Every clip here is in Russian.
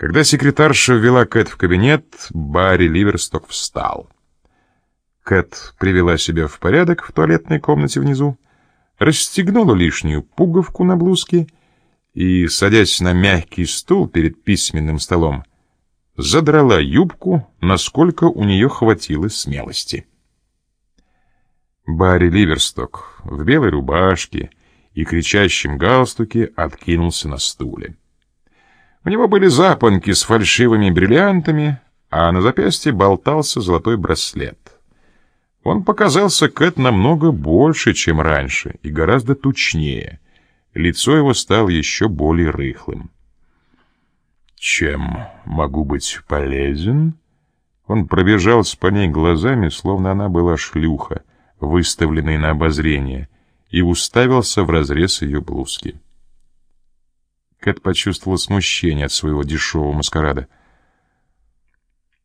Когда секретарша ввела Кэт в кабинет, Барри Ливерсток встал. Кэт привела себя в порядок в туалетной комнате внизу, расстегнула лишнюю пуговку на блузке и, садясь на мягкий стул перед письменным столом, задрала юбку, насколько у нее хватило смелости. Барри Ливерсток в белой рубашке и кричащем галстуке откинулся на стуле. У него были запонки с фальшивыми бриллиантами, а на запястье болтался золотой браслет. Он показался Кэт намного больше, чем раньше, и гораздо тучнее. Лицо его стало еще более рыхлым. «Чем могу быть полезен?» Он пробежался по ней глазами, словно она была шлюха, выставленной на обозрение, и уставился в разрез ее блузки. Кэт почувствовала смущение от своего дешевого маскарада.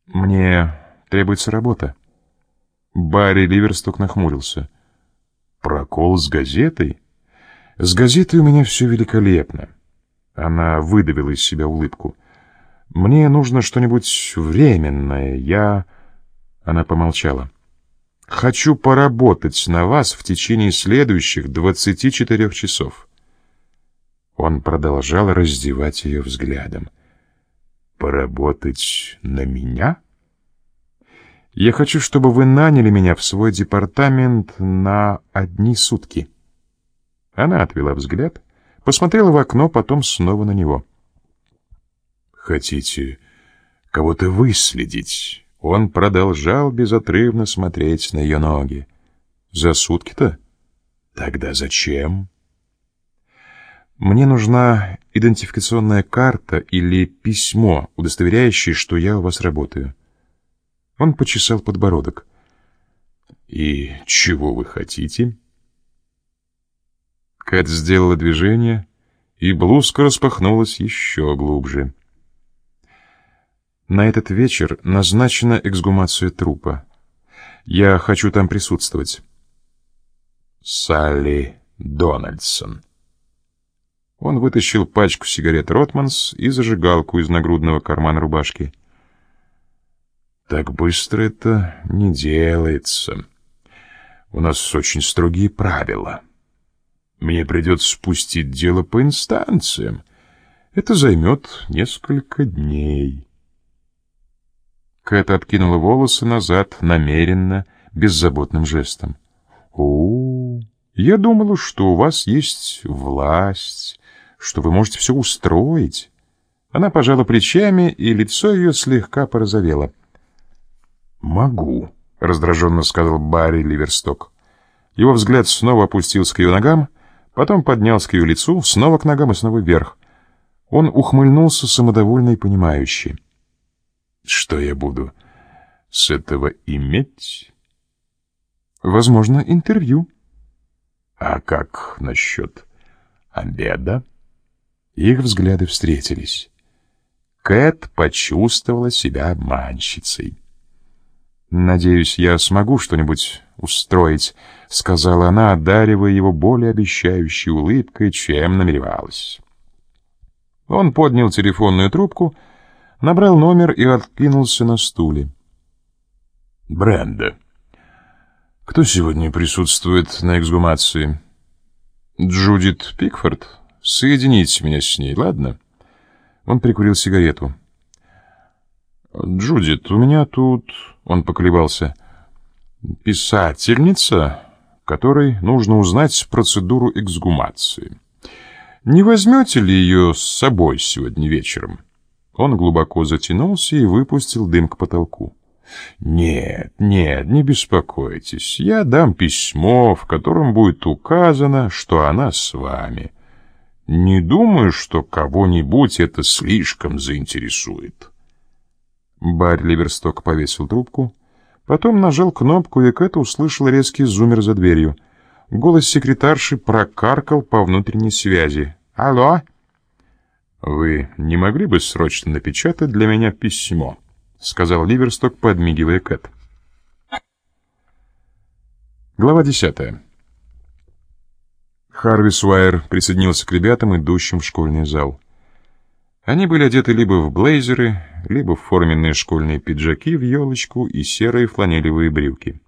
«Мне требуется работа». Барри Ливерсток нахмурился. «Прокол с газетой?» «С газетой у меня все великолепно». Она выдавила из себя улыбку. Мне нужно что-нибудь временное. Я...» Она помолчала. «Хочу поработать на вас в течение следующих двадцати четырех часов». Он продолжал раздевать ее взглядом. «Поработать на меня?» «Я хочу, чтобы вы наняли меня в свой департамент на одни сутки». Она отвела взгляд, посмотрела в окно, потом снова на него. Хотите кого-то выследить?» Он продолжал безотрывно смотреть на ее ноги. «За сутки-то? Тогда зачем?» «Мне нужна идентификационная карта или письмо, удостоверяющее, что я у вас работаю». Он почесал подбородок. «И чего вы хотите?» Кэт сделала движение, и блузка распахнулась еще глубже. На этот вечер назначена эксгумация трупа. Я хочу там присутствовать. Салли Дональдсон. Он вытащил пачку сигарет Ротманс и зажигалку из нагрудного кармана рубашки. Так быстро это не делается. У нас очень строгие правила. Мне придется спустить дело по инстанциям. Это займет несколько дней. Кэт откинула волосы назад намеренно, беззаботным жестом. «О, я думала, что у вас есть власть, что вы можете все устроить». Она пожала плечами, и лицо ее слегка порозовело. «Могу», — раздраженно сказал Барри Ливерсток. Его взгляд снова опустился к ее ногам, потом поднялся к ее лицу, снова к ногам и снова вверх. Он ухмыльнулся самодовольно и понимающе. Что я буду с этого иметь? Возможно, интервью. А как насчет обеда? Их взгляды встретились. Кэт почувствовала себя обманщицей. «Надеюсь, я смогу что-нибудь устроить», — сказала она, одаривая его более обещающей улыбкой, чем намеревалась. Он поднял телефонную трубку — набрал номер и откинулся на стуле. «Бренда. Кто сегодня присутствует на эксгумации?» «Джудит Пикфорд. Соедините меня с ней, ладно?» Он прикурил сигарету. «Джудит, у меня тут...» Он поколебался. «Писательница, которой нужно узнать процедуру эксгумации. Не возьмете ли ее с собой сегодня вечером?» Он глубоко затянулся и выпустил дым к потолку. «Нет, нет, не беспокойтесь. Я дам письмо, в котором будет указано, что она с вами. Не думаю, что кого-нибудь это слишком заинтересует». Барри Ливерсток повесил трубку, потом нажал кнопку, и Кэт услышал резкий зумер за дверью. Голос секретарши прокаркал по внутренней связи. «Алло?» «Вы не могли бы срочно напечатать для меня письмо?» — сказал Ливерсток, подмигивая Кэт. Глава десятая. Харви Суайер присоединился к ребятам, идущим в школьный зал. Они были одеты либо в блейзеры, либо в форменные школьные пиджаки в елочку и серые фланелевые брюки.